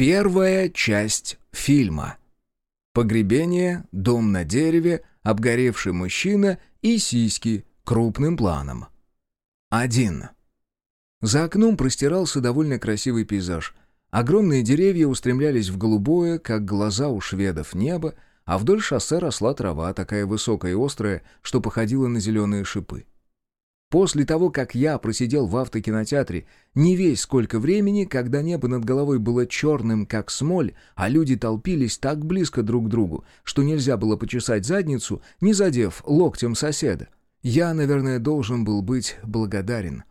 Первая часть фильма. Погребение, дом на дереве, обгоревший мужчина и сиськи крупным планом. 1. За окном простирался довольно красивый пейзаж. Огромные деревья устремлялись в голубое, как глаза у шведов, небо, а вдоль шоссе росла трава, такая высокая и острая, что походила на зеленые шипы. После того, как я просидел в автокинотеатре не весь сколько времени, когда небо над головой было черным, как смоль, а люди толпились так близко друг к другу, что нельзя было почесать задницу, не задев локтем соседа, я, наверное, должен был быть благодарен.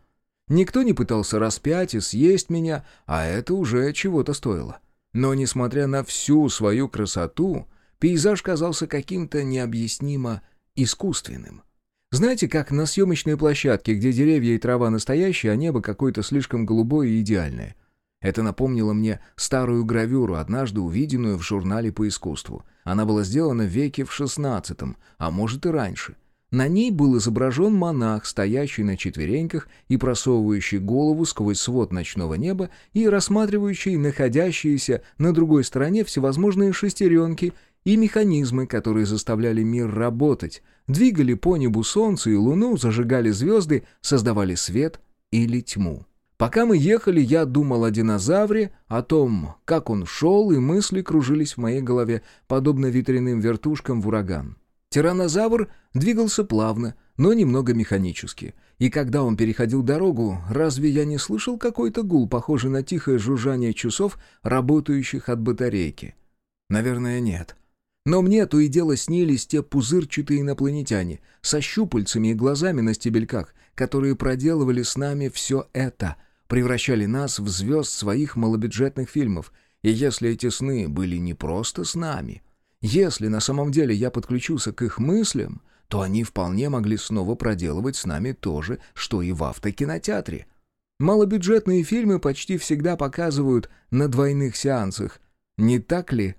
Никто не пытался распять и съесть меня, а это уже чего-то стоило. Но, несмотря на всю свою красоту, пейзаж казался каким-то необъяснимо искусственным. Знаете, как на съемочной площадке, где деревья и трава настоящие, а небо какое-то слишком голубое и идеальное. Это напомнило мне старую гравюру, однажды увиденную в журнале по искусству. Она была сделана в веке в XVI, а может и раньше. На ней был изображен монах, стоящий на четвереньках и просовывающий голову сквозь свод ночного неба и рассматривающий находящиеся на другой стороне всевозможные шестеренки и механизмы, которые заставляли мир работать, двигали по небу солнце и луну, зажигали звезды, создавали свет или тьму. Пока мы ехали, я думал о динозавре, о том, как он шел, и мысли кружились в моей голове, подобно ветряным вертушкам в ураган. Тиранозавр двигался плавно, но немного механически. И когда он переходил дорогу, разве я не слышал какой-то гул, похожий на тихое жужжание часов, работающих от батарейки? Наверное, нет. Но мне то и дело снились те пузырчатые инопланетяне со щупальцами и глазами на стебельках, которые проделывали с нами все это, превращали нас в звезд своих малобюджетных фильмов. И если эти сны были не просто с нами, если на самом деле я подключился к их мыслям, то они вполне могли снова проделывать с нами то же, что и в автокинотеатре. Малобюджетные фильмы почти всегда показывают на двойных сеансах. Не так ли?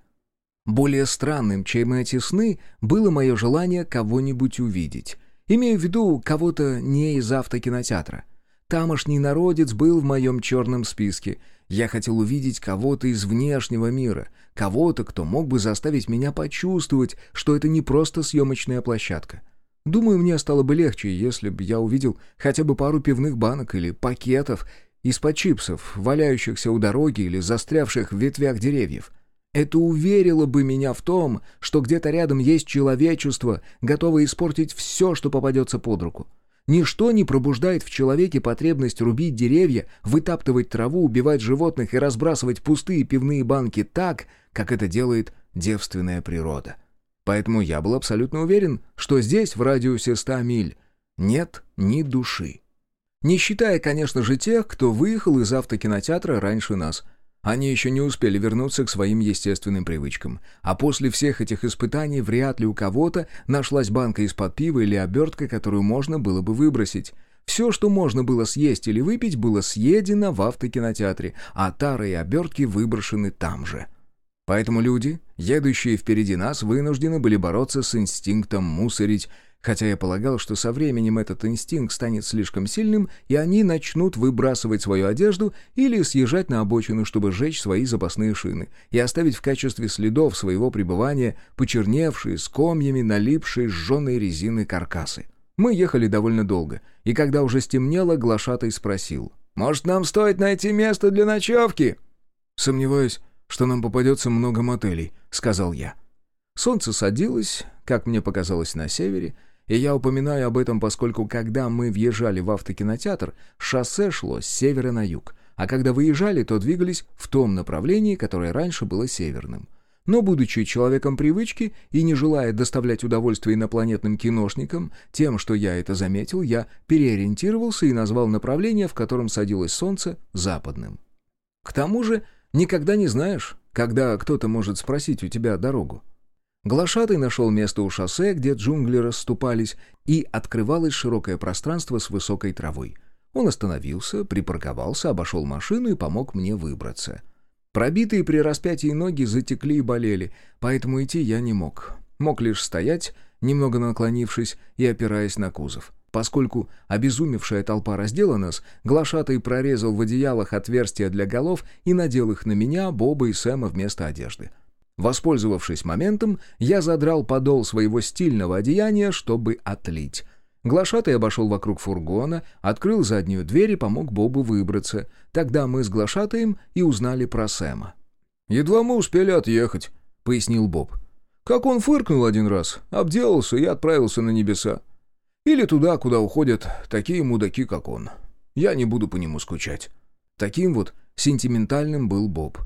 Более странным, чем эти сны, было мое желание кого-нибудь увидеть. Имею в виду кого-то не из автокинотеатра. Тамошний народец был в моем черном списке. Я хотел увидеть кого-то из внешнего мира, кого-то, кто мог бы заставить меня почувствовать, что это не просто съемочная площадка. Думаю, мне стало бы легче, если бы я увидел хотя бы пару пивных банок или пакетов из-под чипсов, валяющихся у дороги или застрявших в ветвях деревьев. Это уверило бы меня в том, что где-то рядом есть человечество, готовое испортить все, что попадется под руку. Ничто не пробуждает в человеке потребность рубить деревья, вытаптывать траву, убивать животных и разбрасывать пустые пивные банки так, как это делает девственная природа. Поэтому я был абсолютно уверен, что здесь, в радиусе 100 миль, нет ни души. Не считая, конечно же, тех, кто выехал из автокинотеатра раньше нас – они еще не успели вернуться к своим естественным привычкам. А после всех этих испытаний вряд ли у кого-то нашлась банка из-под пива или обертка, которую можно было бы выбросить. Все, что можно было съесть или выпить, было съедено в автокинотеатре, а тары и обертки выброшены там же. Поэтому люди, едущие впереди нас, вынуждены были бороться с инстинктом мусорить, хотя я полагал, что со временем этот инстинкт станет слишком сильным, и они начнут выбрасывать свою одежду или съезжать на обочину, чтобы сжечь свои запасные шины и оставить в качестве следов своего пребывания почерневшие, с комьями налипшие сжженные резины каркасы. Мы ехали довольно долго, и когда уже стемнело, глашатай спросил. «Может, нам стоит найти место для ночевки?» «Сомневаюсь, что нам попадется много мотелей», — сказал я. Солнце садилось, как мне показалось, на севере, и я упоминаю об этом, поскольку когда мы въезжали в автокинотеатр, шоссе шло с севера на юг, а когда выезжали, то двигались в том направлении, которое раньше было северным. Но, будучи человеком привычки и не желая доставлять удовольствие инопланетным киношникам тем, что я это заметил, я переориентировался и назвал направление, в котором садилось солнце, западным. К тому же, никогда не знаешь, когда кто-то может спросить у тебя дорогу. Глашатый нашел место у шоссе, где джунгли расступались, и открывалось широкое пространство с высокой травой. Он остановился, припарковался, обошел машину и помог мне выбраться. Пробитые при распятии ноги затекли и болели, поэтому идти я не мог. Мог лишь стоять, немного наклонившись и опираясь на кузов. Поскольку обезумевшая толпа раздела нас, глашатый прорезал в одеялах отверстия для голов и надел их на меня, Боба и Сэма вместо одежды. Воспользовавшись моментом, я задрал подол своего стильного одеяния, чтобы отлить. Глашатый обошел вокруг фургона, открыл заднюю дверь и помог Бобу выбраться. Тогда мы с Глашатаем и узнали про Сэма. «Едва мы успели отъехать», — пояснил Боб. «Как он фыркнул один раз, обделался и отправился на небеса. Или туда, куда уходят такие мудаки, как он. Я не буду по нему скучать». Таким вот сентиментальным был Боб.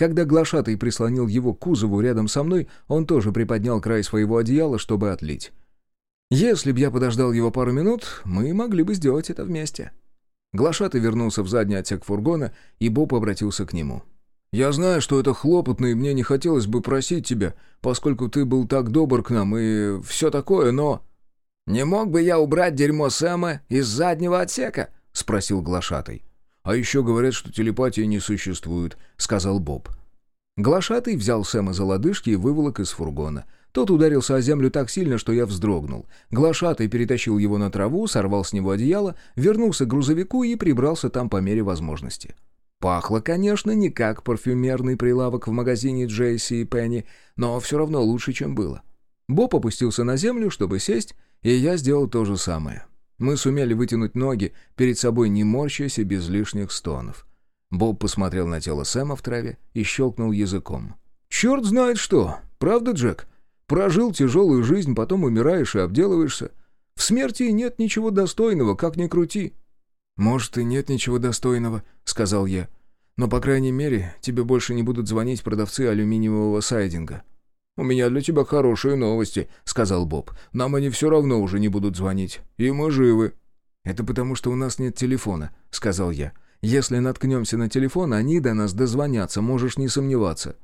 Когда глашатый прислонил его к кузову рядом со мной, он тоже приподнял край своего одеяла, чтобы отлить. Если б я подождал его пару минут, мы могли бы сделать это вместе. Глашатый вернулся в задний отсек фургона, и Боб обратился к нему. «Я знаю, что это хлопотно, и мне не хотелось бы просить тебя, поскольку ты был так добр к нам и все такое, но...» «Не мог бы я убрать дерьмо Сэма из заднего отсека?» — спросил глашатый. «А еще говорят, что телепатии не существует», — сказал Боб. Глашатый взял Сэма за лодыжки и выволок из фургона — тот ударился о землю так сильно, что я вздрогнул. Глашатый перетащил его на траву, сорвал с него одеяло, вернулся к грузовику и прибрался там по мере возможности. Пахло, конечно, не как парфюмерный прилавок в магазине Джейси и Пенни, но все равно лучше, чем было. Боб опустился на землю, чтобы сесть, и я сделал то же самое. Мы сумели вытянуть ноги, перед собой не морщась и без лишних стонов. Боб посмотрел на тело Сэма в траве и щелкнул языком. «Черт знает что! Правда, Джек?» Прожил тяжелую жизнь, потом умираешь и обделываешься. В смерти нет ничего достойного, как ни крути». «Может, и нет ничего достойного», — сказал я. «Но, по крайней мере, тебе больше не будут звонить продавцы алюминиевого сайдинга». «У меня для тебя хорошие новости», — сказал Боб. «Нам они все равно уже не будут звонить. И мы живы». «Это потому, что у нас нет телефона», — сказал я. «Если наткнемся на телефон, они до нас дозвонятся, можешь не сомневаться».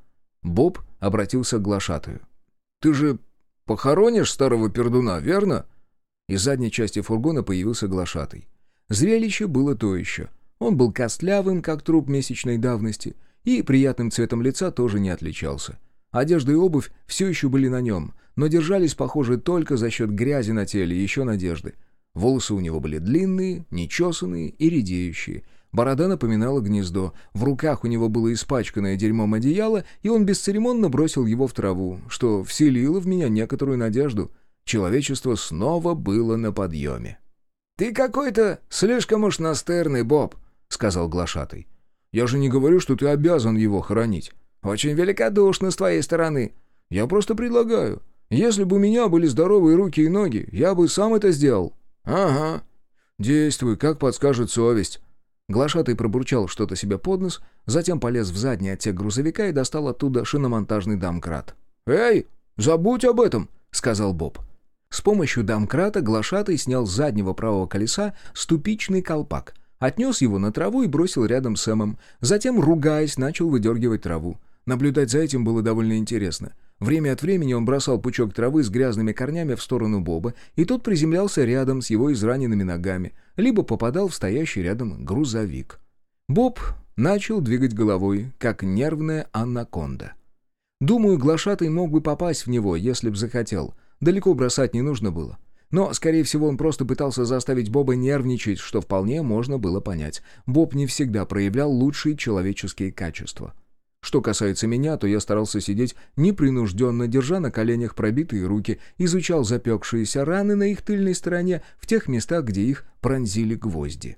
Боб обратился к глашатую. Ты же похоронишь старого пердуна, верно?» Из задней части фургона появился глашатый. Зрелище было то еще. Он был костлявым, как труп месячной давности, и приятным цветом лица тоже не отличался. Одежда и обувь все еще были на нем, но держались, похоже, только за счет грязи на теле и еще надежды. Волосы у него были длинные, нечесанные и редеющие — Борода напоминала гнездо, в руках у него было испачканное дерьмом одеяло, и он бесцеремонно бросил его в траву, что вселило в меня некоторую надежду. Человечество снова было на подъеме. «Ты какой-то слишком уж настырный, Боб», — сказал глашатый. «Я же не говорю, что ты обязан его хоронить». «Очень великодушно с твоей стороны». «Я просто предлагаю. Если бы у меня были здоровые руки и ноги, я бы сам это сделал». «Ага». «Действуй, как подскажет совесть». Глашатый пробурчал что-то себе под нос, затем полез в задний отсек грузовика и достал оттуда шиномонтажный домкрат. «Эй, забудь об этом!» — сказал Боб. С помощью домкрата глашатый снял с заднего правого колеса ступичный колпак, отнес его на траву и бросил рядом с Эмом, затем, ругаясь, начал выдергивать траву. Наблюдать за этим было довольно интересно — Время от времени он бросал пучок травы с грязными корнями в сторону Боба, и тот приземлялся рядом с его израненными ногами, либо попадал в стоящий рядом грузовик. Боб начал двигать головой, как нервная анаконда. Думаю, глашатый мог бы попасть в него, если б захотел. Далеко бросать не нужно было. Но, скорее всего, он просто пытался заставить Боба нервничать, что вполне можно было понять. Боб не всегда проявлял лучшие человеческие качества. Что касается меня, то я старался сидеть непринужденно, держа на коленях пробитые руки, изучал запекшиеся раны на их тыльной стороне в тех местах, где их пронзили гвозди.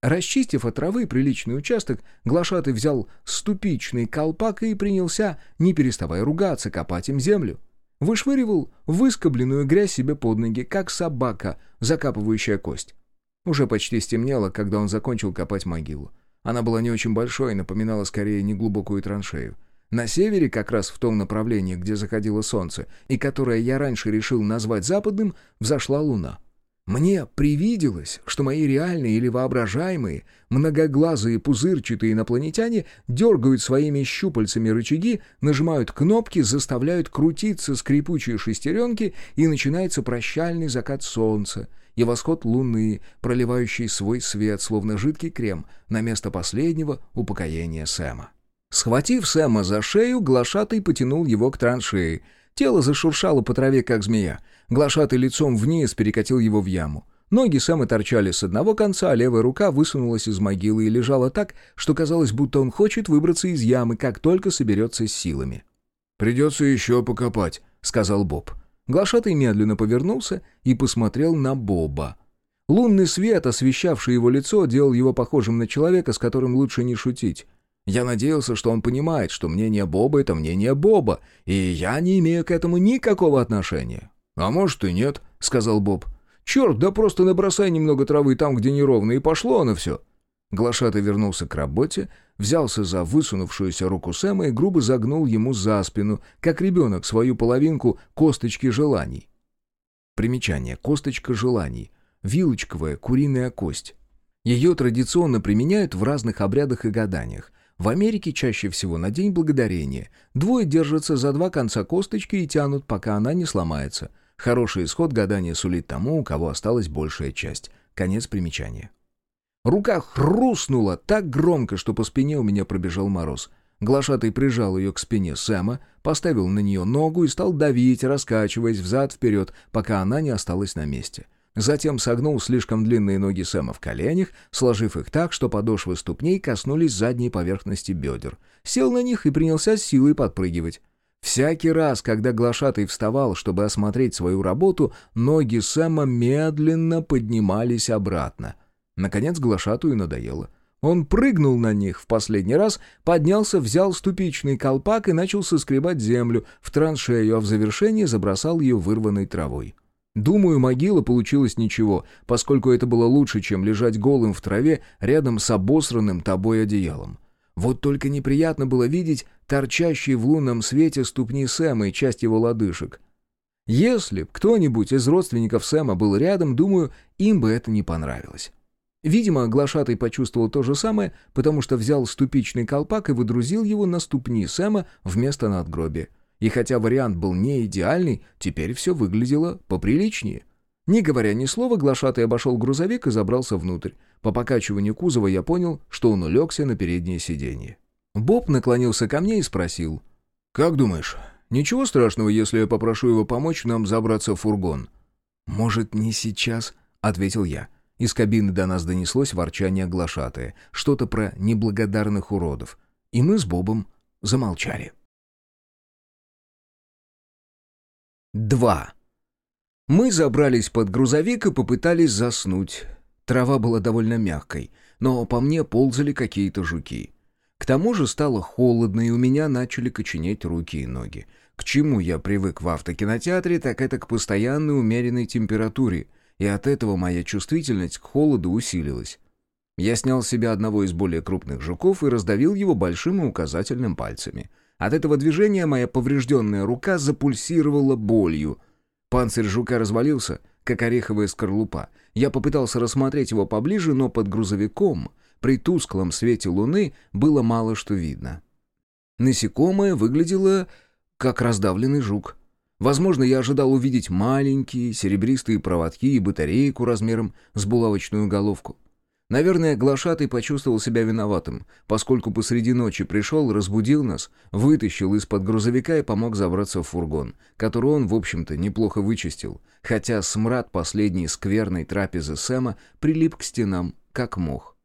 Расчистив от травы приличный участок, глашатый взял ступичный колпак и принялся, не переставая ругаться, копать им землю. Вышвыривал выскобленную грязь себе под ноги, как собака, закапывающая кость. Уже почти стемнело, когда он закончил копать могилу. Она была не очень большой и напоминала скорее неглубокую траншею. На севере, как раз в том направлении, где заходило солнце, и которое я раньше решил назвать западным, взошла луна. Мне привиделось, что мои реальные или воображаемые, многоглазые пузырчатые инопланетяне дергают своими щупальцами рычаги, нажимают кнопки, заставляют крутиться скрипучие шестеренки, и начинается прощальный закат солнца, и восход луны, проливающий свой свет, словно жидкий крем, на место последнего упокоения Сэма. Схватив Сэма за шею, глашатый потянул его к траншеи. Тело зашуршало по траве, как змея. Глашатый лицом вниз перекатил его в яму. Ноги Сэма торчали с одного конца, а левая рука высунулась из могилы и лежала так, что казалось, будто он хочет выбраться из ямы, как только соберется с силами. «Придется еще покопать», — сказал Боб. Глашатый медленно повернулся и посмотрел на Боба. Лунный свет, освещавший его лицо, делал его похожим на человека, с которым лучше не шутить. Я надеялся, что он понимает, что мнение Боба — это мнение Боба, и я не имею к этому никакого отношения. «А может и нет», — сказал Боб. «Черт, да просто набросай немного травы там, где неровно, и пошло оно все». Глашатый вернулся к работе, взялся за высунувшуюся руку Сэма и грубо загнул ему за спину, как ребенок, свою половинку косточки желаний. Примечание. Косточка желаний. Вилочковая куриная кость. Ее традиционно применяют в разных обрядах и гаданиях. В Америке чаще всего на День Благодарения. Двое держатся за два конца косточки и тянут, пока она не сломается. Хороший исход гадания сулит тому, у кого осталась большая часть. Конец примечания. Рука хрустнула так громко, что по спине у меня пробежал мороз. Глашатый прижал ее к спине Сэма, поставил на нее ногу и стал давить, раскачиваясь взад-вперед, пока она не осталась на месте. Затем согнул слишком длинные ноги Сэма в коленях, сложив их так, что подошвы ступней коснулись задней поверхности бедер. Сел на них и принялся с силой подпрыгивать. Всякий раз, когда глашатый вставал, чтобы осмотреть свою работу, ноги Сэма медленно поднимались обратно — Наконец глашатую надоело. Он прыгнул на них в последний раз, поднялся, взял ступичный колпак и начал соскребать землю в траншею, а в завершении забросал ее вырванной травой. Думаю, могила получилась ничего, поскольку это было лучше, чем лежать голым в траве рядом с обосранным тобой одеялом. Вот только неприятно было видеть торчащие в лунном свете ступни Сэма и часть его лодыжек. Если б кто-нибудь из родственников Сэма был рядом, думаю, им бы это не понравилось. Видимо, глашатый почувствовал то же самое, потому что взял ступичный колпак и выдрузил его на ступни Сэма вместо надгробия. И хотя вариант был не идеальный, теперь все выглядело поприличнее. Не говоря ни слова, глашатый обошел грузовик и забрался внутрь. По покачиванию кузова я понял, что он улегся на переднее сиденье. Боб наклонился ко мне и спросил. «Как думаешь, ничего страшного, если я попрошу его помочь нам забраться в фургон?» «Может, не сейчас?» — ответил я. Из кабины до нас донеслось ворчание глашатая, что-то про неблагодарных уродов. И мы с Бобом замолчали. 2. Мы забрались под грузовик и попытались заснуть. Трава была довольно мягкой, но по мне ползали какие-то жуки. К тому же стало холодно, и у меня начали коченеть руки и ноги. К чему я привык в автокинотеатре, так это к постоянной умеренной температуре — и от этого моя чувствительность к холоду усилилась. Я снял с себя одного из более крупных жуков и раздавил его большим и указательным пальцами. От этого движения моя поврежденная рука запульсировала болью. Панцирь жука развалился, как ореховая скорлупа. Я попытался рассмотреть его поближе, но под грузовиком, при тусклом свете луны, было мало что видно. Насекомое выглядело как раздавленный жук. Возможно, я ожидал увидеть маленькие серебристые проводки и батарейку размером с булавочную головку. Наверное, глашатый почувствовал себя виноватым, поскольку посреди ночи пришел, разбудил нас, вытащил из-под грузовика и помог забраться в фургон, который он, в общем-то, неплохо вычистил, хотя смрад последней скверной трапезы Сэма прилип к стенам, как мох.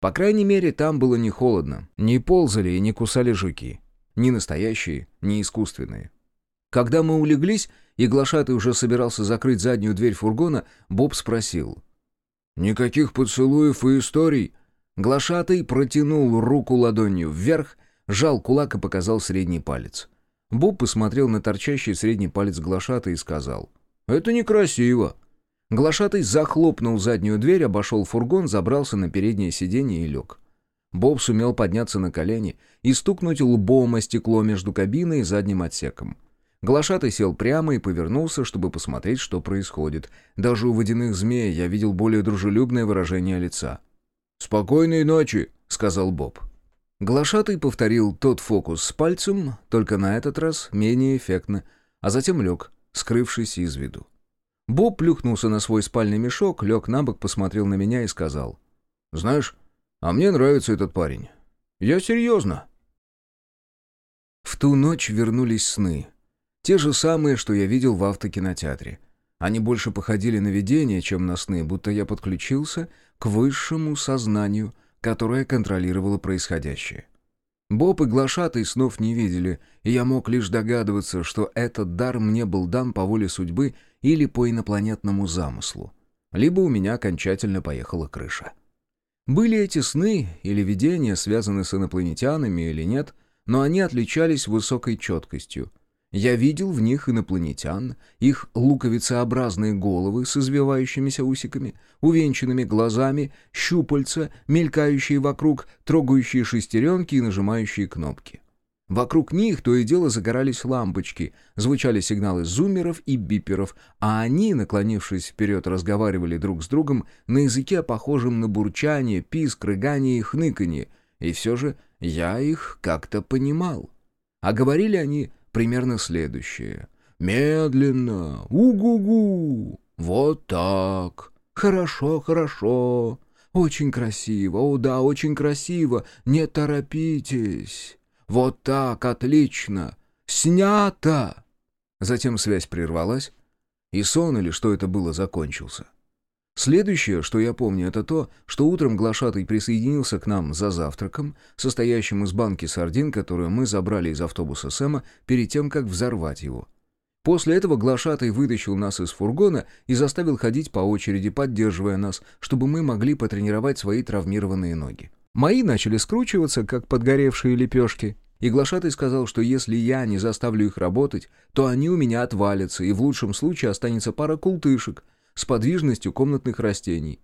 По крайней мере, там было не холодно, не ползали и не кусали жуки. Ни настоящие, ни искусственные. Когда мы улеглись, и глашатый уже собирался закрыть заднюю дверь фургона, Боб спросил. «Никаких поцелуев и историй?» Глашатый протянул руку ладонью вверх, сжал кулак и показал средний палец. Боб посмотрел на торчащий средний палец глашата и сказал. «Это некрасиво». Глашатый захлопнул заднюю дверь, обошел фургон, забрался на переднее сиденье и лег. Боб сумел подняться на колени и стукнуть лбом о стекло между кабиной и задним отсеком. Глашатый сел прямо и повернулся, чтобы посмотреть, что происходит. Даже у водяных змей я видел более дружелюбное выражение лица. «Спокойной ночи», — сказал Боб. Глашатый повторил тот фокус с пальцем, только на этот раз менее эффектно, а затем лег, скрывшись из виду. Боб плюхнулся на свой спальный мешок, лег на бок, посмотрел на меня и сказал. «Знаешь, а мне нравится этот парень. Я серьезно». В ту ночь вернулись сны. Те же самые, что я видел в автокинотеатре. Они больше походили на видения, чем на сны, будто я подключился к высшему сознанию, которое контролировало происходящее. Боб и глашатый снов не видели, и я мог лишь догадываться, что этот дар мне был дан по воле судьбы или по инопланетному замыслу. Либо у меня окончательно поехала крыша. Были эти сны или видения связаны с инопланетянами или нет, но они отличались высокой четкостью. Я видел в них инопланетян, их луковицеобразные головы с извивающимися усиками, увенчанными глазами, щупальца, мелькающие вокруг, трогающие шестеренки и нажимающие кнопки. Вокруг них то и дело загорались лампочки, звучали сигналы зуммеров и биперов, а они, наклонившись вперед, разговаривали друг с другом на языке, похожем на бурчание, писк, рыгание и хныканье, и все же я их как-то понимал. А говорили они примерно следующее. «Медленно! У-гу-гу! Вот так! Хорошо, хорошо! Очень красиво! О да, очень красиво! Не торопитесь!» «Вот так, отлично! Снято!» Затем связь прервалась, и сон или что это было закончился. Следующее, что я помню, это то, что утром глашатый присоединился к нам за завтраком, состоящим из банки сардин, которую мы забрали из автобуса Сэма перед тем, как взорвать его. После этого глашатый вытащил нас из фургона и заставил ходить по очереди, поддерживая нас, чтобы мы могли потренировать свои травмированные ноги. Мои начали скручиваться, как подгоревшие лепешки, и глашатый сказал, что если я не заставлю их работать, то они у меня отвалятся, и в лучшем случае останется пара култышек с подвижностью комнатных растений.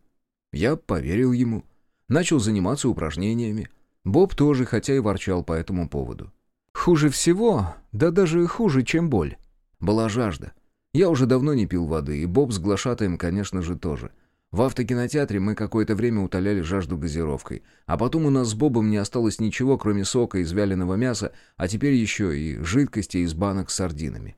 Я поверил ему. Начал заниматься упражнениями. Боб тоже, хотя и ворчал по этому поводу. Хуже всего, да даже хуже, чем боль, была жажда. Я уже давно не пил воды, и Боб с глашатаем, конечно же, тоже — в автокинотеатре мы какое-то время утоляли жажду газировкой. А потом у нас с Бобом не осталось ничего, кроме сока из вяленого мяса, а теперь еще и жидкости из банок с сардинами.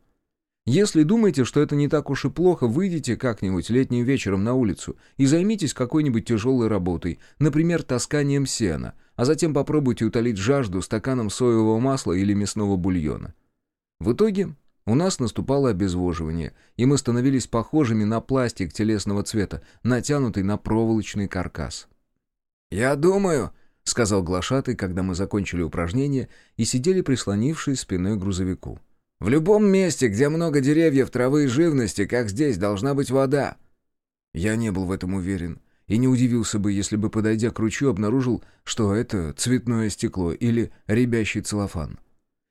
Если думаете, что это не так уж и плохо, выйдите как-нибудь летним вечером на улицу и займитесь какой-нибудь тяжелой работой, например, тасканием сена, а затем попробуйте утолить жажду стаканом соевого масла или мясного бульона. В итоге у нас наступало обезвоживание, и мы становились похожими на пластик телесного цвета, натянутый на проволочный каркас. «Я думаю», — сказал глашатый, когда мы закончили упражнение и сидели прислонившись спиной к грузовику. «В любом месте, где много деревьев, травы и живности, как здесь, должна быть вода». Я не был в этом уверен и не удивился бы, если бы, подойдя к ручью, обнаружил, что это цветное стекло или рябящий целлофан.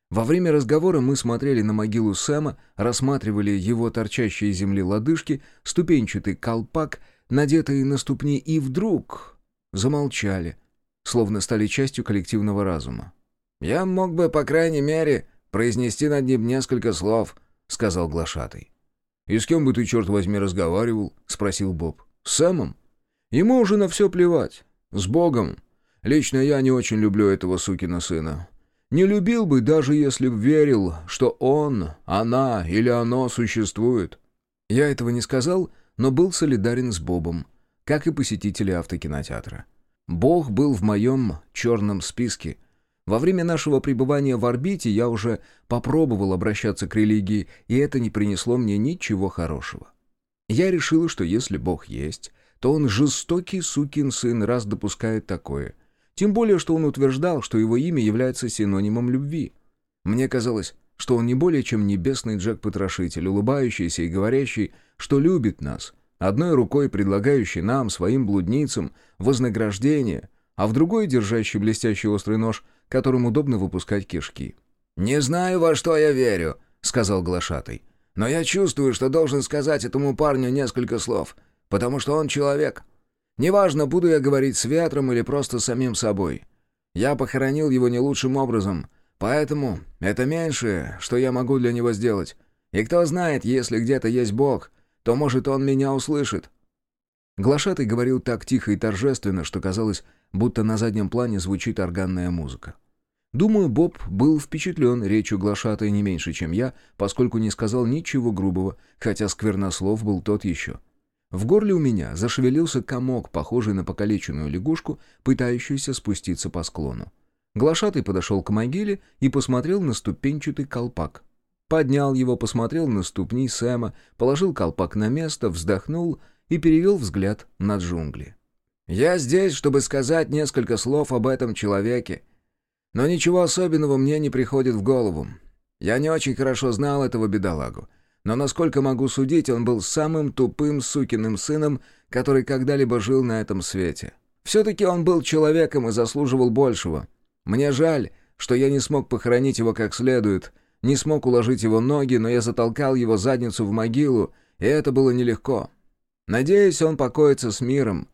Во время разговора мы смотрели на могилу Сэма, рассматривали его торчащие из земли лодыжки, ступенчатый колпак, надетый на ступни, и вдруг замолчали, словно стали частью коллективного разума. «Я мог бы, по крайней мере, произнести над ним несколько слов», — сказал глашатый. «И с кем бы ты, черт возьми, разговаривал?» — спросил Боб. «С Сэмом? Ему уже на все плевать. С Богом. Лично я не очень люблю этого сукина сына. Не любил бы, даже если б верил, что он, она или оно существует. Я этого не сказал, но был солидарен с Бобом, как и посетители автокинотеатра. Бог был в моем черном списке. Во время нашего пребывания в орбите я уже попробовал обращаться к религии, и это не принесло мне ничего хорошего. Я решил, что если Бог есть, то он жестокий сукин сын, раз допускает такое — тем более, что он утверждал, что его имя является синонимом любви. Мне казалось, что он не более чем небесный Джек-потрошитель, улыбающийся и говорящий, что любит нас, одной рукой предлагающий нам, своим блудницам, вознаграждение, а в другой держащий блестящий острый нож, которым удобно выпускать кишки. «Не знаю, во что я верю», — сказал глашатый. «Но я чувствую, что должен сказать этому парню несколько слов, потому что он человек. Неважно, буду я говорить с ветром или просто самим собой. Я похоронил его не лучшим образом, поэтому это меньшее, что я могу для него сделать. И кто знает, если где-то есть Бог, то, может, он меня услышит». Глашатый говорил так тихо и торжественно, что казалось, будто на заднем плане звучит органная музыка. Думаю, Боб был впечатлен речью глашатой не меньше, чем я, поскольку не сказал ничего грубого, хотя сквернослов был тот еще. В горле у меня зашевелился комок, похожий на покалеченную лягушку, пытающуюся спуститься по склону. Глашатый подошел к могиле и посмотрел на ступенчатый колпак. поднял его, посмотрел на ступни Сэма, положил колпак на место, вздохнул и перевел взгляд на джунгли. «Я здесь, чтобы сказать несколько слов об этом человеке. Но ничего особенного мне не приходит в голову. Я не очень хорошо знал этого бедолагу. Но, насколько могу судить, он был самым тупым сукиным сыном, который когда-либо жил на этом свете. Все-таки он был человеком и заслуживал большего. Мне жаль, что я не смог похоронить его как следует, не смог уложить его ноги, но я затолкал его задницу в могилу, и это было нелегко. Надеюсь, он покоится с миром.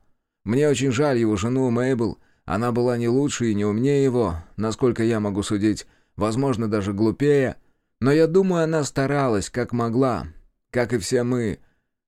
Мне очень жаль его жену Мейбл. Она была не лучше и не умнее его, насколько я могу судить, возможно, даже глупее. Но я думаю, она старалась, как могла, как и все мы.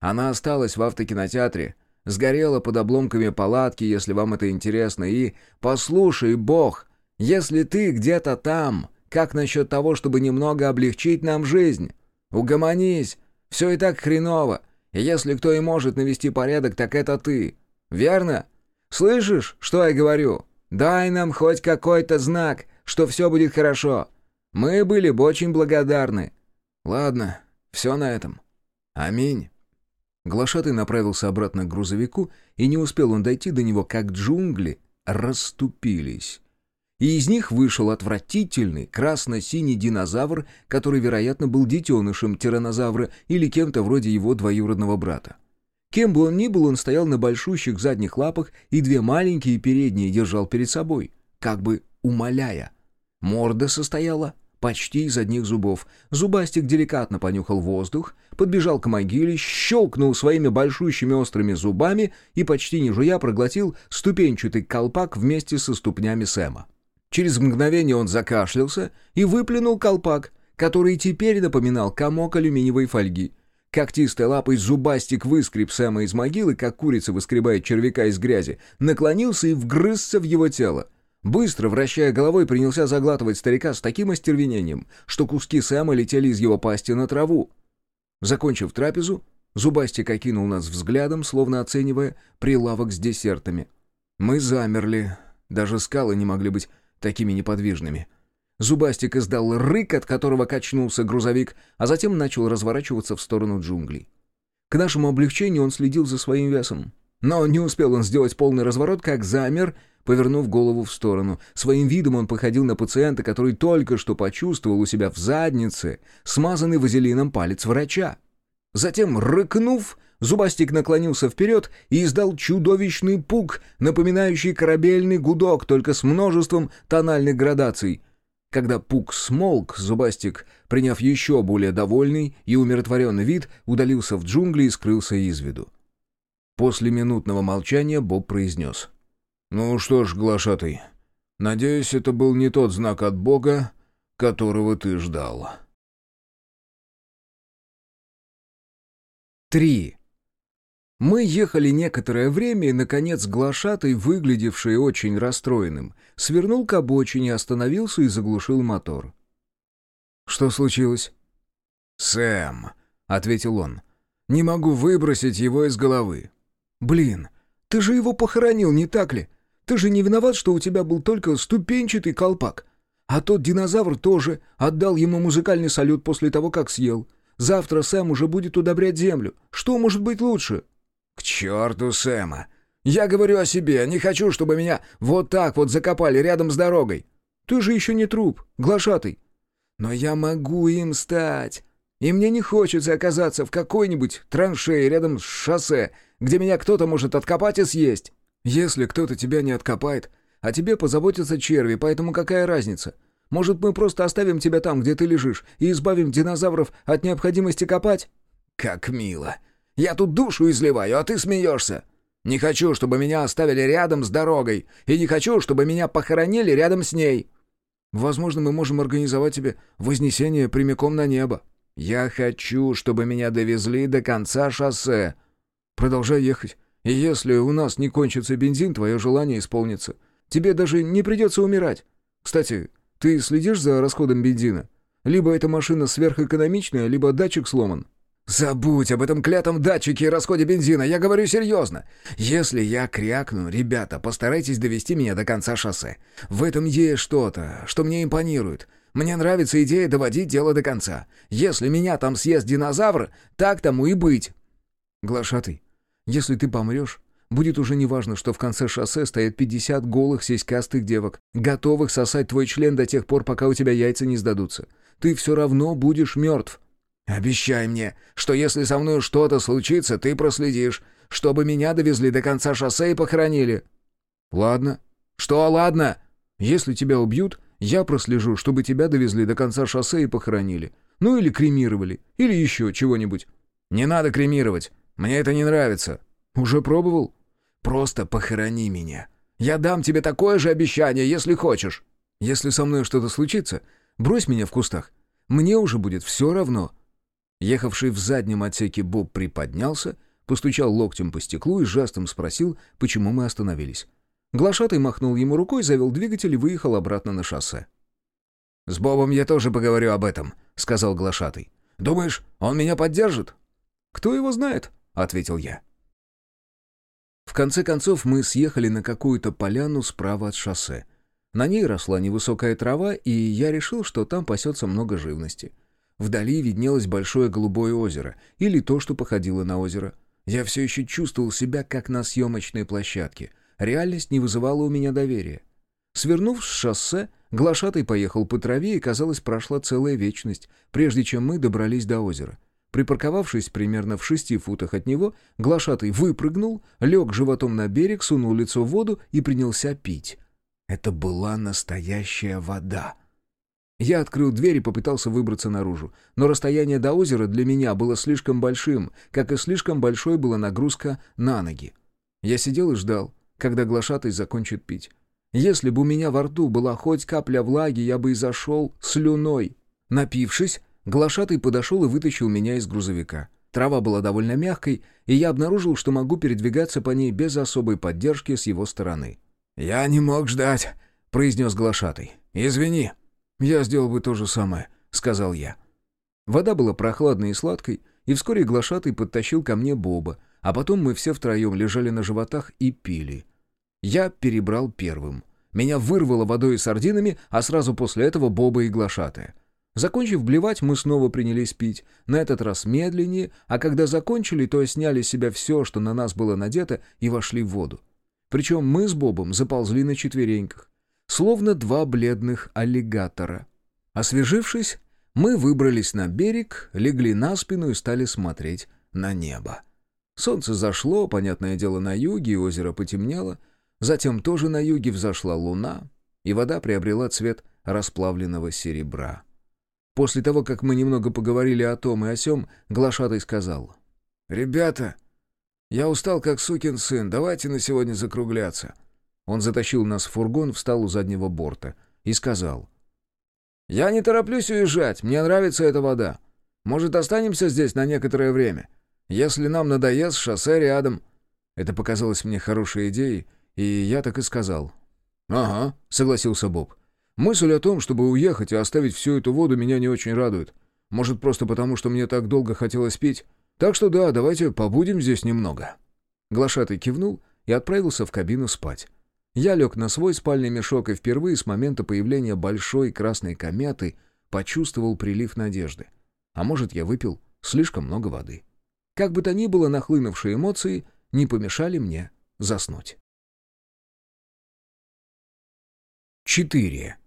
Она осталась в автокинотеатре, сгорела под обломками палатки, если вам это интересно, и «Послушай, Бог, если ты где-то там, как насчет того, чтобы немного облегчить нам жизнь? Угомонись, все и так хреново, если кто и может навести порядок, так это ты. Верно? Слышишь, что я говорю? Дай нам хоть какой-то знак, что все будет хорошо. Мы были бы очень благодарны. Ладно, все на этом. Аминь». Глашатый направился обратно к грузовику, и не успел он дойти до него, как джунгли расступились. И из них вышел отвратительный красно-синий динозавр, который, вероятно, был детенышем тиранозавра или кем-то вроде его двоюродного брата. Кем бы он ни был, он стоял на большущих задних лапах и две маленькие передние держал перед собой, как бы умоляя. Морда состояла почти из одних зубов. Зубастик деликатно понюхал воздух, подбежал к могиле, щелкнул своими большущими острыми зубами и почти не жуя проглотил ступенчатый колпак вместе со ступнями Сэма. Через мгновение он закашлялся и выплюнул колпак, который теперь напоминал комок алюминиевой фольги. Когтистой лапой зубастик выскреб Сэма из могилы, как курица выскребает червяка из грязи, наклонился и вгрызся в его тело. Быстро, вращая головой, принялся заглатывать старика с таким остервенением, что куски Сэма летели из его пасти на траву. Закончив трапезу, Зубастик окинул нас взглядом, словно оценивая прилавок с десертами. Мы замерли. Даже скалы не могли быть такими неподвижными. Зубастик издал рык, от которого качнулся грузовик, а затем начал разворачиваться в сторону джунглей. К нашему облегчению он следил за своим весом. Но не успел он сделать полный разворот, как замер — повернув голову в сторону. Своим видом он походил на пациента, который только что почувствовал у себя в заднице смазанный вазелином палец врача. Затем, рыкнув, Зубастик наклонился вперед и издал чудовищный пук, напоминающий корабельный гудок, только с множеством тональных градаций. Когда пук смолк, Зубастик, приняв еще более довольный и умиротворенный вид, удалился в джунгли и скрылся из виду. После минутного молчания Боб произнес — «Ну что ж, глашатый, надеюсь, это был не тот знак от Бога, которого ты ждал». Три. Мы ехали некоторое время, и, наконец, глашатый, выглядевший очень расстроенным, свернул к обочине, остановился и заглушил мотор. «Что случилось?» «Сэм», — ответил он, — «не могу выбросить его из головы». «Блин, ты же его похоронил, не так ли? Ты же не виноват, что у тебя был только ступенчатый колпак. А тот динозавр тоже отдал ему музыкальный салют после того, как съел. Завтра Сэм уже будет удобрять землю. Что может быть лучше?» «К черту Сэма! Я говорю о себе. Не хочу, чтобы меня вот так вот закопали рядом с дорогой». «Ты же еще не труп, глашатый». «Но я могу им стать. И мне не хочется оказаться в какой-нибудь траншее рядом с шоссе, где меня кто-то может откопать и съесть». Если кто-то тебя не откопает, о тебе позаботятся черви, поэтому какая разница? Может, мы просто оставим тебя там, где ты лежишь, и избавим динозавров от необходимости копать?» «Как мило! Я тут душу изливаю, а ты смеешься! Не хочу, чтобы меня оставили рядом с дорогой, и не хочу, чтобы меня похоронили рядом с ней!» «Возможно, мы можем организовать тебе вознесение прямиком на небо». «Я хочу, чтобы меня довезли до конца шоссе». «Продолжай ехать. И если у нас не кончится бензин, твое желание исполнится. Тебе даже не придется умирать. Кстати, ты следишь за расходом бензина? Либо эта машина сверхэкономичная, либо датчик сломан». «Забудь об этом клятом датчике и расходе бензина, я говорю серьезно. Если я крякну, ребята, постарайтесь довести меня до конца шоссе. В этом есть что-то, что мне импонирует. Мне нравится идея доводить дело до конца. Если меня там съест динозавр, так тому и быть». «Глашатый, если ты помрешь, будет уже неважно, что в конце шоссе стоят 50 голых сиськастых девок, готовых сосать твой член до тех пор, пока у тебя яйца не сдадутся. Ты все равно будешь мертв». «Обещай мне, что если со мной что-то случится, ты проследишь, чтобы меня довезли до конца шоссе и похоронили». «Ладно». «Что ладно?» «Если тебя убьют, я прослежу, чтобы тебя довезли до конца шоссе и похоронили. Ну или кремировали, или еще чего-нибудь». «Не надо кремировать. Мне это не нравится». «Уже пробовал?» «Просто похорони меня. Я дам тебе такое же обещание, если хочешь». «Если со мной что-то случится, брось меня в кустах. Мне уже будет все равно». Ехавший в заднем отсеке Боб приподнялся, постучал локтем по стеклу и жестом спросил, почему мы остановились. Глашатый махнул ему рукой, завел двигатель и выехал обратно на шоссе. «С Бобом я тоже поговорю об этом», — сказал Глашатый. «Думаешь, он меня поддержит?» «Кто его знает?» — ответил я. В конце концов мы съехали на какую-то поляну справа от шоссе. На ней росла невысокая трава, и я решил, что там пасется много живности. Вдали виднелось большое голубое озеро, или то, что походило на озеро. Я все еще чувствовал себя, как на съемочной площадке — Реальность не вызывала у меня доверия. Свернув с шоссе, глашатый поехал по траве, и, казалось, прошла целая вечность, прежде чем мы добрались до озера. Припарковавшись примерно в шести футах от него, глашатый выпрыгнул, лег животом на берег, сунул лицо в воду и принялся пить. Это была настоящая вода. Я открыл дверь и попытался выбраться наружу, но расстояние до озера для меня было слишком большим, как и слишком большой была нагрузка на ноги. Я сидел и ждал, когда глашатай закончит пить. Если бы у меня во рту была хоть капля влаги, я бы и зашел слюной. Напившись, глашатый подошел и вытащил меня из грузовика. Трава была довольно мягкой, и я обнаружил, что могу передвигаться по ней без особой поддержки с его стороны. «Я не мог ждать», — произнес глашатый. «Извини». «Я сделал бы то же самое», — сказал я. Вода была прохладной и сладкой, и вскоре глашатый подтащил ко мне Боба, а потом мы все втроем лежали на животах и пили. Я перебрал первым. Меня вырвало водой и сардинами, а сразу после этого боба и глашатая. Закончив блевать, мы снова принялись пить, на этот раз медленнее, а когда закончили, то сняли с себя все, что на нас было надето, и вошли в воду. Причем мы с Бобом заползли на четвереньках, словно два бледных аллигатора. Освежившись, мы выбрались на берег, легли на спину и стали смотреть на небо. Солнце зашло, понятное дело, на юге, и озеро потемнело. Затем тоже на юге взошла луна, и вода приобрела цвет расплавленного серебра. После того, как мы немного поговорили о том и о сём, Глашатый сказал. «Ребята, я устал как сукин сын, давайте на сегодня закругляться». Он затащил нас в фургон, встал у заднего борта и сказал. «Я не тороплюсь уезжать, мне нравится эта вода. Может, останемся здесь на некоторое время? Если нам надоест, шоссе рядом». Это показалось мне хорошей идеей, и я так и сказал. «Ага», — согласился Боб. «Мысль о том, чтобы уехать и оставить всю эту воду, меня не очень радует. Может, просто потому, что мне так долго хотелось пить? Так что да, давайте побудем здесь немного». Глашатый кивнул и отправился в кабину спать. Я лег на свой спальный мешок и впервые с момента появления большой красной кометы почувствовал прилив надежды. А может, я выпил слишком много воды. Как бы то ни было, нахлынувшие эмоции не помешали мне заснуть. 4.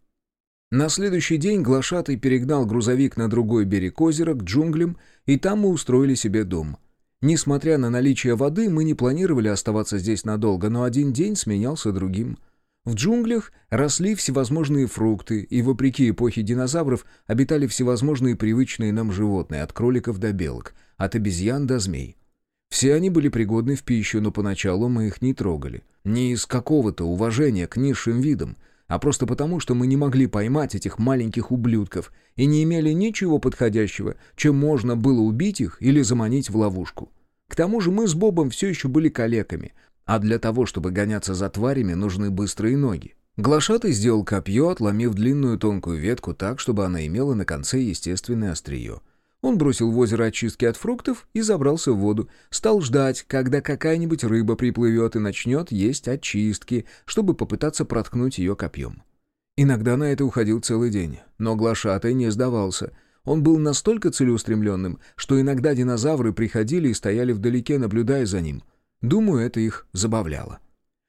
На следующий день глашатый перегнал грузовик на другой берег озера, к джунглям, и там мы устроили себе дом. Несмотря на наличие воды, мы не планировали оставаться здесь надолго, но один день сменялся другим. В джунглях росли всевозможные фрукты, и, вопреки эпохе динозавров, обитали всевозможные привычные нам животные, от кроликов до белок — от обезьян до змей. Все они были пригодны в пищу, но поначалу мы их не трогали. Не из какого-то уважения к низшим видам, а просто потому, что мы не могли поймать этих маленьких ублюдков и не имели ничего подходящего, чем можно было убить их или заманить в ловушку. К тому же мы с Бобом все еще были калеками, а для того, чтобы гоняться за тварями, нужны быстрые ноги. Глашатый сделал копье, отломив длинную тонкую ветку так, чтобы она имела на конце естественное острие. Он бросил в озеро очистки от фруктов и забрался в воду. Стал ждать, когда какая-нибудь рыба приплывет и начнет есть очистки, чтобы попытаться проткнуть ее копьем. Иногда на это уходил целый день, но глашатай не сдавался. Он был настолько целеустремленным, что иногда динозавры приходили и стояли вдалеке, наблюдая за ним. Думаю, это их забавляло.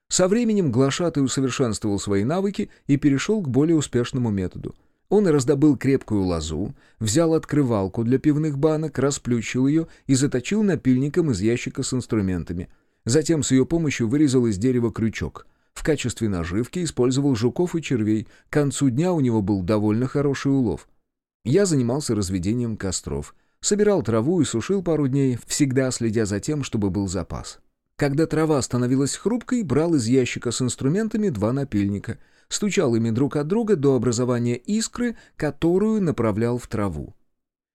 Со временем глашатай усовершенствовал свои навыки и перешел к более успешному методу. Он раздобыл крепкую лозу, взял открывалку для пивных банок, расплющил ее и заточил напильником из ящика с инструментами. Затем с ее помощью вырезал из дерева крючок. В качестве наживки использовал жуков и червей. К концу дня у него был довольно хороший улов. Я занимался разведением костров. Собирал траву и сушил пару дней, всегда следя за тем, чтобы был запас. Когда трава становилась хрупкой, брал из ящика с инструментами два напильника, стучал ими друг от друга до образования искры, которую направлял в траву.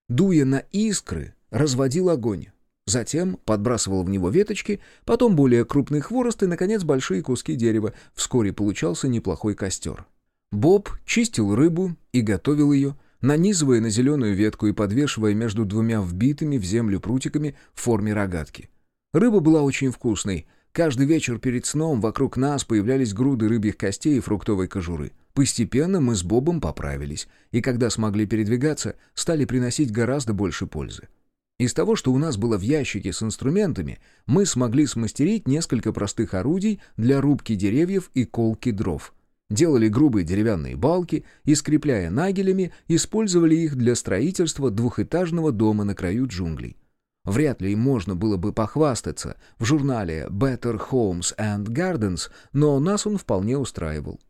Дуя на искры, разводил огонь. Затем подбрасывал в него веточки, потом более крупный хворост и, наконец, большие куски дерева. Вскоре получался неплохой костер. Боб чистил рыбу и готовил ее, нанизывая на зеленую ветку и подвешивая между двумя вбитыми в землю прутиками в форме рогатки. Рыба была очень вкусной. Каждый вечер перед сном вокруг нас появлялись груды рыбьих костей и фруктовой кожуры. Постепенно мы с Бобом поправились, и когда смогли передвигаться, стали приносить гораздо больше пользы. Из того, что у нас было в ящике с инструментами, мы смогли смастерить несколько простых орудий для рубки деревьев и колки дров. Делали грубые деревянные балки и, скрепляя нагелями, использовали их для строительства двухэтажного дома на краю джунглей. Вряд ли им можно было бы похвастаться в журнале Better Homes and Gardens, но нас он вполне устраивал.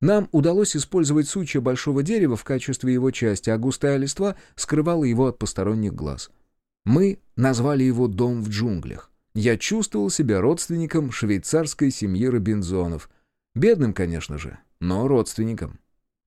Нам удалось использовать сучья большого дерева в качестве его части, а густая листва скрывала его от посторонних глаз. Мы назвали его «Дом в джунглях». Я чувствовал себя родственником швейцарской семьи Робинзонов. Бедным, конечно же, но родственником.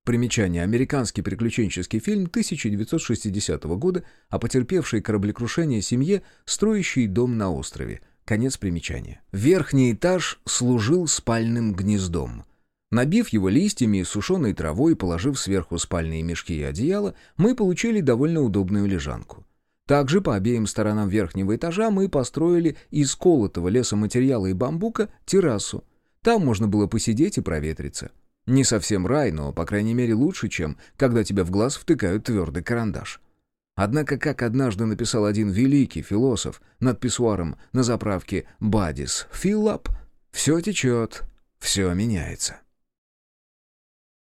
Примечание. Американский приключенческий фильм 1960 года о потерпевшей кораблекрушение семье, строящей дом на острове. Конец примечания. Верхний этаж служил спальным гнездом. Набив его листьями и сушеной травой, положив сверху спальные мешки и одеяло, мы получили довольно удобную лежанку. Также по обеим сторонам верхнего этажа мы построили из колотого лесоматериала и бамбука террасу. Там можно было посидеть и проветриться. Не совсем рай, но, по крайней мере, лучше, чем когда тебя в глаз втыкают твердый карандаш. Однако, как однажды написал один великий философ над писсуаром на заправке «Бадис Филлап», «все течет, все меняется».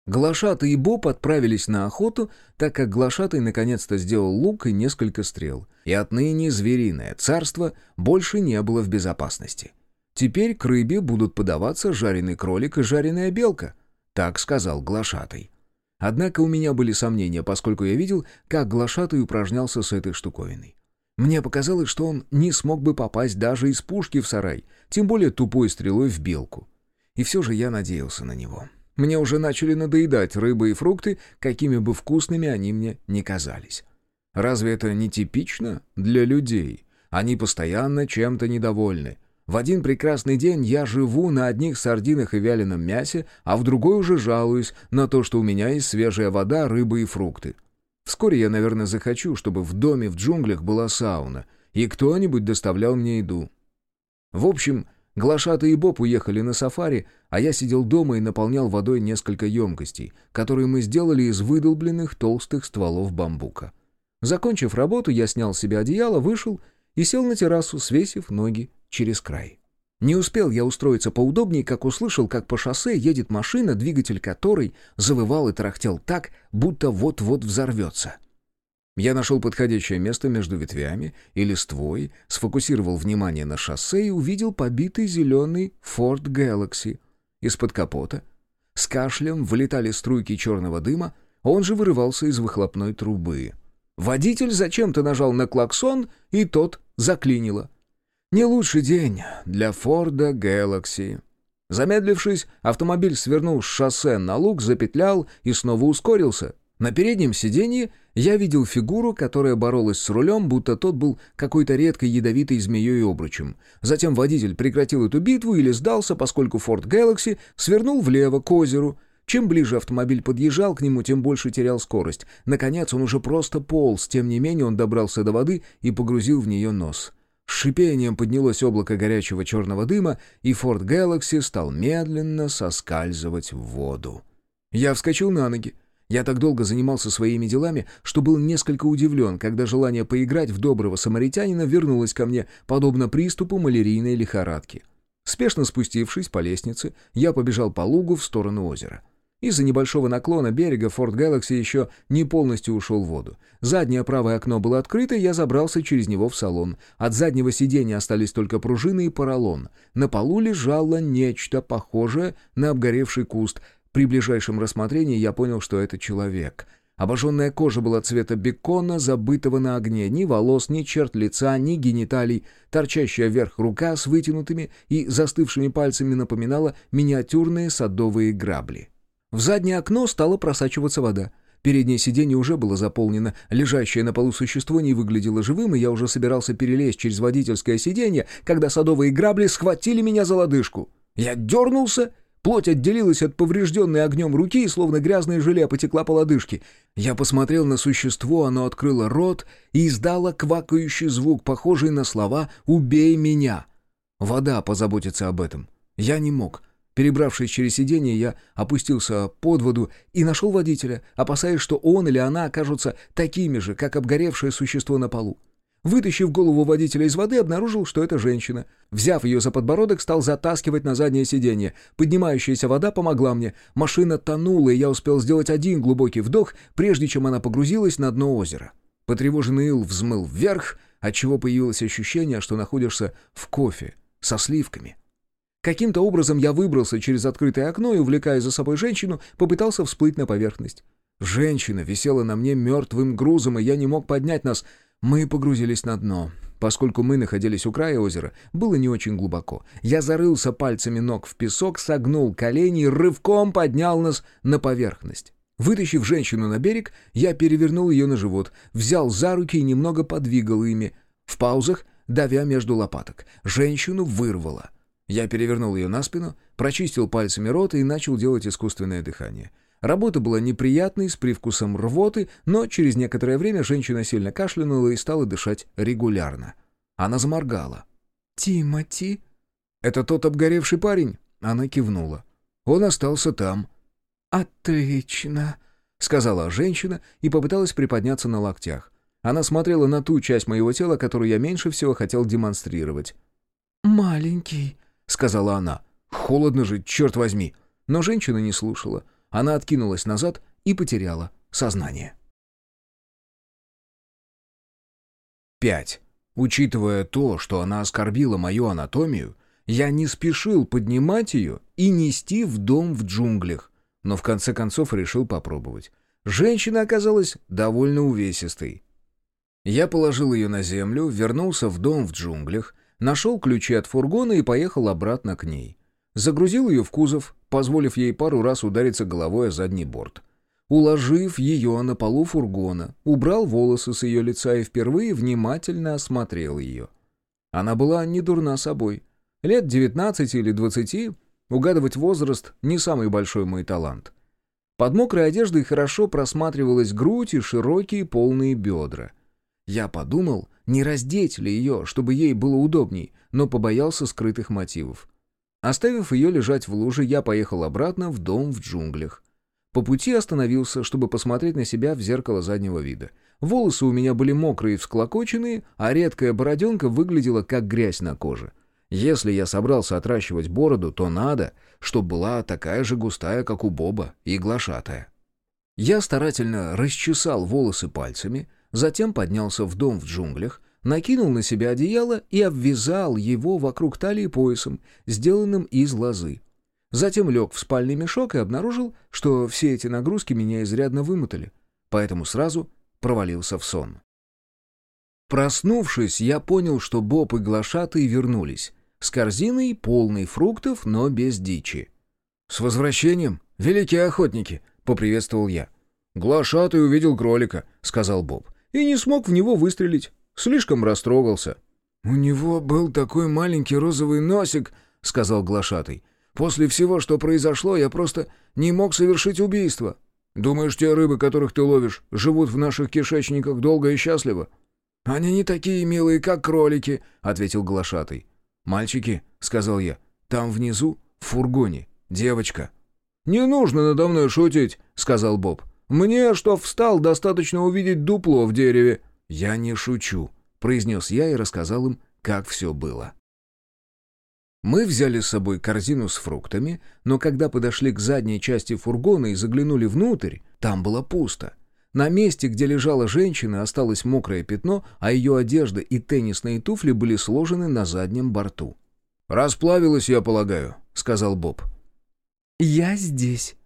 Глашатый и Боб отправились на охоту, так как Глашатый наконец-то сделал лук и несколько стрел, и отныне звериное царство больше не было в безопасности. Теперь к рыбе будут подаваться жареный кролик и жареная белка — так сказал глашатый. Однако у меня были сомнения, поскольку я видел, как глашатый упражнялся с этой штуковиной. Мне показалось, что он не смог бы попасть даже из пушки в сарай, тем более тупой стрелой в белку. И все же я надеялся на него. Мне уже начали надоедать рыба и фрукты, какими бы вкусными они мне не казались. Разве это не типично для людей? Они постоянно чем-то недовольны, в один прекрасный день я живу на одних сардинах и вяленом мясе, а в другой уже жалуюсь на то, что у меня есть свежая вода, рыба и фрукты. Вскоре я, наверное, захочу, чтобы в доме в джунглях была сауна, и кто-нибудь доставлял мне еду. В общем, Глашата и Боб уехали на сафари, а я сидел дома и наполнял водой несколько емкостей, которые мы сделали из выдолбленных толстых стволов бамбука. Закончив работу, я снял с себя одеяло, вышел и сел на террасу, свесив ноги через край. Не успел я устроиться поудобнее, как услышал, как по шоссе едет машина, двигатель которой завывал и тарахтел так, будто вот-вот взорвется. Я нашел подходящее место между ветвями и листвой, сфокусировал внимание на шоссе и увидел побитый зеленый Ford Galaxy. Из-под капота с кашлем вылетали струйки черного дыма, он же вырывался из выхлопной трубы. Водитель зачем-то нажал на клаксон, и тот заклинило — не лучший день для Форда Galaxy. Замедлившись, автомобиль свернул с шоссе на луг, запетлял и снова ускорился. На переднем сиденье я видел фигуру, которая боролась с рулем, будто тот был какой-то редкой ядовитой змеей обручем. Затем водитель прекратил эту битву или сдался, поскольку Ford Galaxy свернул влево к озеру. Чем ближе автомобиль подъезжал к нему, тем больше терял скорость. Наконец он уже просто полз, тем не менее он добрался до воды и погрузил в нее нос. Шипением поднялось облако горячего черного дыма, и Форд Galaxy стал медленно соскальзывать в воду. Я вскочил на ноги. Я так долго занимался своими делами, что был несколько удивлен, когда желание поиграть в доброго самаритянина вернулось ко мне, подобно приступу малярийной лихорадки. Спешно спустившись по лестнице, я побежал по лугу в сторону озера. Из-за небольшого наклона берега Форт Galaxy еще не полностью ушел в воду. Заднее правое окно было открыто, я забрался через него в салон. От заднего сиденья остались только пружины и поролон. На полу лежало нечто похожее на обгоревший куст. При ближайшем рассмотрении я понял, что это человек. Обожженная кожа была цвета бекона, забытого на огне. Ни волос, ни черт лица, ни гениталий. Торчащая вверх рука с вытянутыми и застывшими пальцами напоминала миниатюрные садовые грабли. В заднее окно стала просачиваться вода. Переднее сиденье уже было заполнено, лежащее на полу существо не выглядело живым, и я уже собирался перелезть через водительское сиденье, когда садовые грабли схватили меня за лодыжку. Я дернулся, плоть отделилась от поврежденной огнем руки, и словно грязное желе потекла по лодыжке. Я посмотрел на существо, оно открыло рот и издало квакающий звук, похожий на слова «Убей меня». Вода позаботится об этом. Я не мог. Перебравшись через сиденье, я опустился под воду и нашел водителя, опасаясь, что он или она окажутся такими же, как обгоревшее существо на полу. Вытащив голову водителя из воды, обнаружил, что это женщина. Взяв ее за подбородок, стал затаскивать на заднее сиденье. Поднимающаяся вода помогла мне. Машина тонула, и я успел сделать один глубокий вдох, прежде чем она погрузилась на дно озера. Потревоженный ил взмыл вверх, отчего появилось ощущение, что находишься в кофе со сливками. Каким-то образом я выбрался через открытое окно и, увлекая за собой женщину, попытался всплыть на поверхность. Женщина висела на мне мертвым грузом, и я не мог поднять нас. Мы погрузились на дно. Поскольку мы находились у края озера, было не очень глубоко. Я зарылся пальцами ног в песок, согнул колени и рывком поднял нас на поверхность. Вытащив женщину на берег, я перевернул ее на живот, взял за руки и немного подвигал ими. В паузах, давя между лопаток, женщину вырвало — я перевернул ее на спину, прочистил пальцами рот и начал делать искусственное дыхание. Работа была неприятной, с привкусом рвоты, но через некоторое время женщина сильно кашлянула и стала дышать регулярно. Она заморгала. «Тимати?» «Это тот обгоревший парень?» Она кивнула. «Он остался там». «Отлично», — сказала женщина и попыталась приподняться на локтях. Она смотрела на ту часть моего тела, которую я меньше всего хотел демонстрировать. «Маленький», сказала она. «Холодно же, черт возьми!» Но женщина не слушала. Она откинулась назад и потеряла сознание. 5. Учитывая то, что она оскорбила мою анатомию, я не спешил поднимать ее и нести в дом в джунглях, но в конце концов решил попробовать. Женщина оказалась довольно увесистой. Я положил ее на землю, вернулся в дом в джунглях Нашел ключи от фургона и поехал обратно к ней. Загрузил ее в кузов, позволив ей пару раз удариться головой о задний борт. Уложив ее на полу фургона, убрал волосы с ее лица и впервые внимательно осмотрел ее. Она была не дурна собой. Лет 19 или 20, угадывать возраст — не самый большой мой талант. Под мокрой одеждой хорошо просматривалась грудь и широкие полные бедра. Я подумал, не раздеть ли ее, чтобы ей было удобней, но побоялся скрытых мотивов. Оставив ее лежать в луже, я поехал обратно в дом в джунглях. По пути остановился, чтобы посмотреть на себя в зеркало заднего вида. Волосы у меня были мокрые и всклокоченные, а редкая бороденка выглядела как грязь на коже. Если я собрался отращивать бороду, то надо, чтобы была такая же густая, как у Боба, и глашатая. Я старательно расчесал волосы пальцами — Затем поднялся в дом в джунглях, накинул на себя одеяло и обвязал его вокруг талии поясом, сделанным из лозы. Затем лег в спальный мешок и обнаружил, что все эти нагрузки меня изрядно вымотали, поэтому сразу провалился в сон. Проснувшись, я понял, что Боб и Глашатый вернулись, с корзиной, полной фруктов, но без дичи. «С возвращением, великие охотники!» — поприветствовал я. «Глашатый увидел кролика», — сказал Боб и не смог в него выстрелить. Слишком растрогался». «У него был такой маленький розовый носик», — сказал глашатый. «После всего, что произошло, я просто не мог совершить убийство». «Думаешь, те рыбы, которых ты ловишь, живут в наших кишечниках долго и счастливо?» «Они не такие милые, как кролики», — ответил глашатый. «Мальчики», — сказал я, — «там внизу, в фургоне, девочка». «Не нужно надо мной шутить», — сказал Боб. «Мне, что встал, достаточно увидеть дупло в дереве». «Я не шучу», — произнес я и рассказал им, как все было. Мы взяли с собой корзину с фруктами, но когда подошли к задней части фургона и заглянули внутрь, там было пусто. На месте, где лежала женщина, осталось мокрое пятно, а ее одежда и теннисные туфли были сложены на заднем борту. «Расплавилась, я полагаю», — сказал Боб. «Я здесь».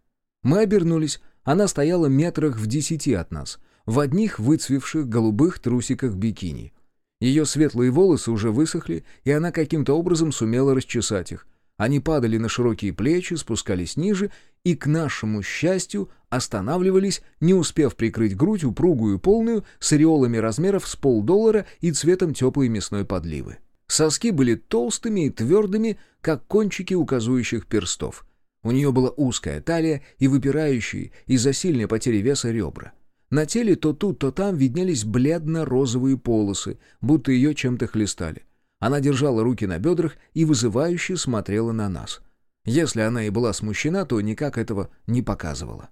Мы обернулись. Она стояла метрах в десяти от нас, в одних выцвевших голубых трусиках бикини. Ее светлые волосы уже высохли, и она каким-то образом сумела расчесать их. Они падали на широкие плечи, спускались ниже и, к нашему счастью, останавливались, не успев прикрыть грудь упругую полную, с ореолами размеров с полдоллара и цветом теплой мясной подливы. Соски были толстыми и твердыми, как кончики указующих перстов. У нее была узкая талия и выпирающие из-за сильной потери веса ребра. На теле то тут, то там виднелись бледно-розовые полосы, будто ее чем-то хлестали. Она держала руки на бедрах и вызывающе смотрела на нас. Если она и была смущена, то никак этого не показывала.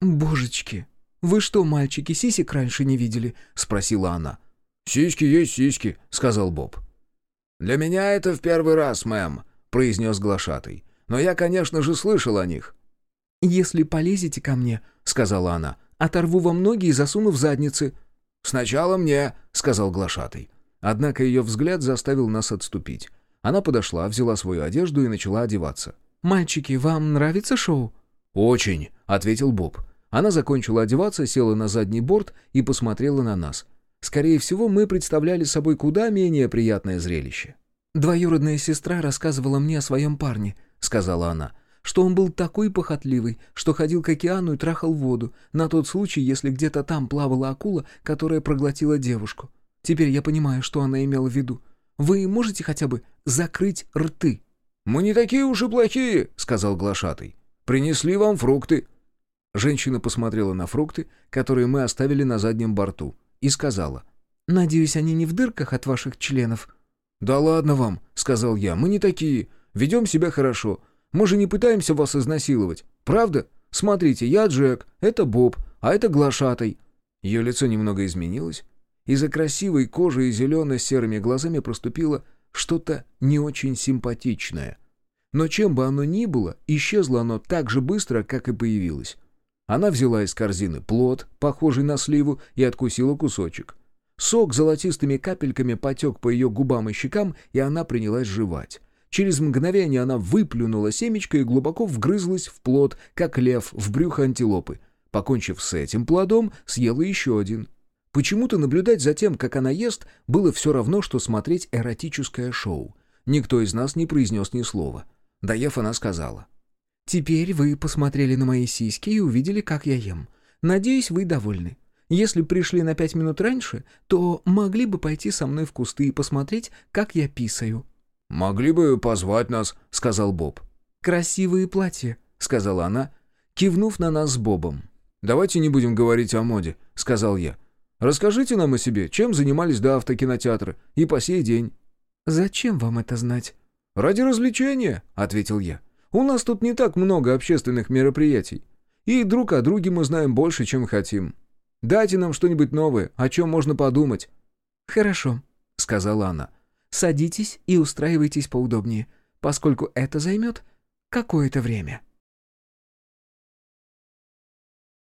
«Божечки, вы что, мальчики, сисек раньше не видели?» — спросила она. «Сиськи есть сиськи», — сказал Боб. «Для меня это в первый раз, мэм», — произнес глашатый. «Но я, конечно же, слышал о них». «Если полезете ко мне», — сказала она, — «оторву вам ноги и засуну в задницы». «Сначала мне», — сказал глашатый. Однако ее взгляд заставил нас отступить. Она подошла, взяла свою одежду и начала одеваться. «Мальчики, вам нравится шоу?» «Очень», — ответил Боб. Она закончила одеваться, села на задний борт и посмотрела на нас. Скорее всего, мы представляли собой куда менее приятное зрелище. «Двоюродная сестра рассказывала мне о своем парне», — сказала она, «что он был такой похотливый, что ходил к океану и трахал воду, на тот случай, если где-то там плавала акула, которая проглотила девушку. Теперь я понимаю, что она имела в виду. Вы можете хотя бы закрыть рты?» «Мы не такие уж и плохие», — сказал глашатый. «Принесли вам фрукты». Женщина посмотрела на фрукты, которые мы оставили на заднем борту, и сказала. «Надеюсь, они не в дырках от ваших членов?» «Да ладно вам», — сказал я, — «мы не такие. Ведем себя хорошо. Мы же не пытаемся вас изнасиловать. Правда? Смотрите, я Джек, это Боб, а это глашатай». Ее лицо немного изменилось. Из-за красивой кожи и зелено-серыми глазами проступило что-то не очень симпатичное. Но чем бы оно ни было, исчезло оно так же быстро, как и появилось. Она взяла из корзины плод, похожий на сливу, и откусила кусочек. Сок золотистыми капельками потек по ее губам и щекам, и она принялась жевать. Через мгновение она выплюнула семечко и глубоко вгрызлась в плод, как лев в брюхо антилопы. Покончив с этим плодом, съела еще один. Почему-то наблюдать за тем, как она ест, было все равно, что смотреть эротическое шоу. Никто из нас не произнес ни слова. Доев, она сказала. «Теперь вы посмотрели на мои сиськи и увидели, как я ем. Надеюсь, вы довольны. Если пришли на пять минут раньше, то могли бы пойти со мной в кусты и посмотреть, как я писаю». «Могли бы позвать нас», — сказал Боб. «Красивые платья», — сказала она, кивнув на нас с Бобом. «Давайте не будем говорить о моде», — сказал я. Расскажите нам о себе, чем занимались до автокинотеатра и по сей день». «Зачем вам это знать?» «Ради развлечения», — ответил я. «У нас тут не так много общественных мероприятий. И друг о друге мы знаем больше, чем хотим. Дайте нам что-нибудь новое, о чем можно подумать». «Хорошо», — сказала она. «Садитесь и устраивайтесь поудобнее, поскольку это займет какое-то время».